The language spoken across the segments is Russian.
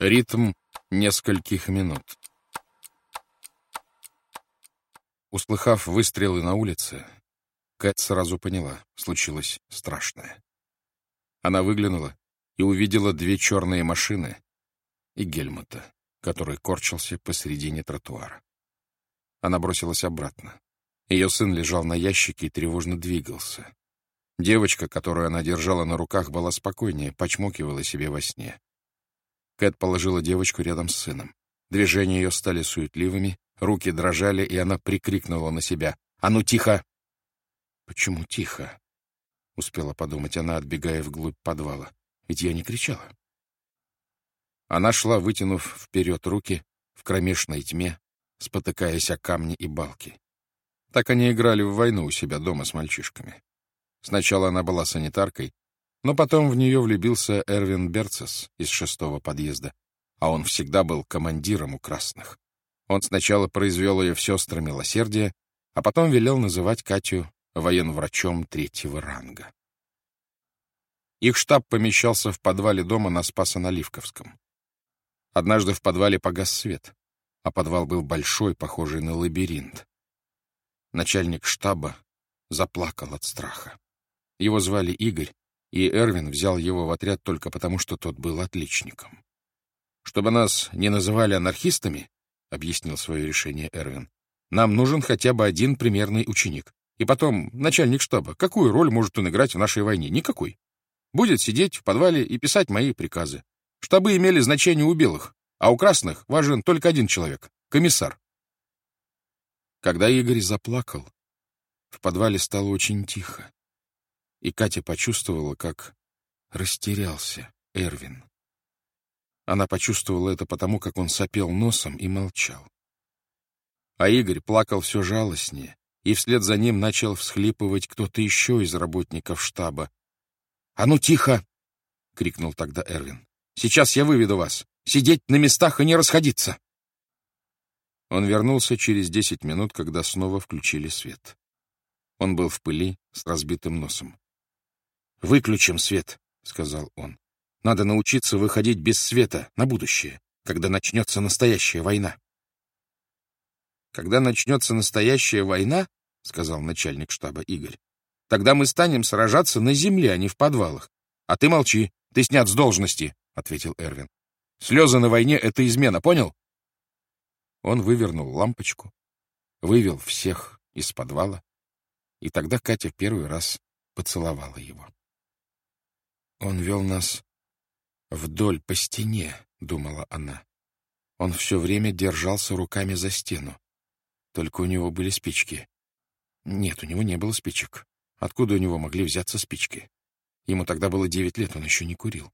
Ритм нескольких минут. Услыхав выстрелы на улице, Кэт сразу поняла, случилось страшное. Она выглянула и увидела две черные машины и Гельмута, который корчился посредине тротуара. Она бросилась обратно. Ее сын лежал на ящике и тревожно двигался. Девочка, которую она держала на руках, была спокойнее, почмокивала себе во сне. Кэт положила девочку рядом с сыном. Движения ее стали суетливыми, руки дрожали, и она прикрикнула на себя. «А ну, тихо!» «Почему тихо?» — успела подумать она, отбегая вглубь подвала. «Ведь я не кричала». Она шла, вытянув вперед руки, в кромешной тьме, спотыкаясь о камни и балки. Так они играли в войну у себя дома с мальчишками. Сначала она была санитаркой, но потом в нее влюбился Эрвин Берцес из шестого подъезда, а он всегда был командиром у красных. Он сначала произвел ее в сестры милосердия, а потом велел называть Катю военврачом третьего ранга. Их штаб помещался в подвале дома на Спасо-Наливковском. Однажды в подвале погас свет, а подвал был большой, похожий на лабиринт. Начальник штаба заплакал от страха. Его звали Игорь, и Эрвин взял его в отряд только потому, что тот был отличником. «Чтобы нас не называли анархистами», — объяснил свое решение Эрвин, «нам нужен хотя бы один примерный ученик. И потом, начальник штаба, какую роль может он играть в нашей войне? Никакой. Будет сидеть в подвале и писать мои приказы. Штабы имели значение у белых, а у красных важен только один человек — комиссар». Когда Игорь заплакал, в подвале стало очень тихо и Катя почувствовала, как растерялся Эрвин. Она почувствовала это потому, как он сопел носом и молчал. А Игорь плакал все жалостнее, и вслед за ним начал всхлипывать кто-то еще из работников штаба. — А ну тихо! — крикнул тогда Эрвин. — Сейчас я выведу вас. Сидеть на местах и не расходиться! Он вернулся через десять минут, когда снова включили свет. Он был в пыли с разбитым носом. «Выключим свет», — сказал он. «Надо научиться выходить без света на будущее, когда начнется настоящая война». «Когда начнется настоящая война», — сказал начальник штаба Игорь, «тогда мы станем сражаться на земле, а не в подвалах. А ты молчи, ты снят с должности», — ответил Эрвин. «Слезы на войне — это измена, понял?» Он вывернул лампочку, вывел всех из подвала, и тогда Катя первый раз поцеловала его. Он вел нас вдоль по стене, — думала она. Он все время держался руками за стену. Только у него были спички. Нет, у него не было спичек. Откуда у него могли взяться спички? Ему тогда было девять лет, он еще не курил.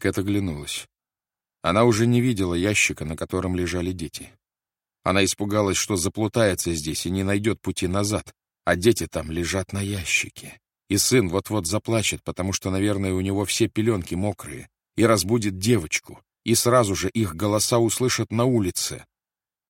Кэт оглянулась. Она уже не видела ящика, на котором лежали дети. Она испугалась, что заплутается здесь и не найдет пути назад, а дети там лежат на ящике. И сын вот-вот заплачет, потому что, наверное, у него все пеленки мокрые, и разбудит девочку, и сразу же их голоса услышат на улице.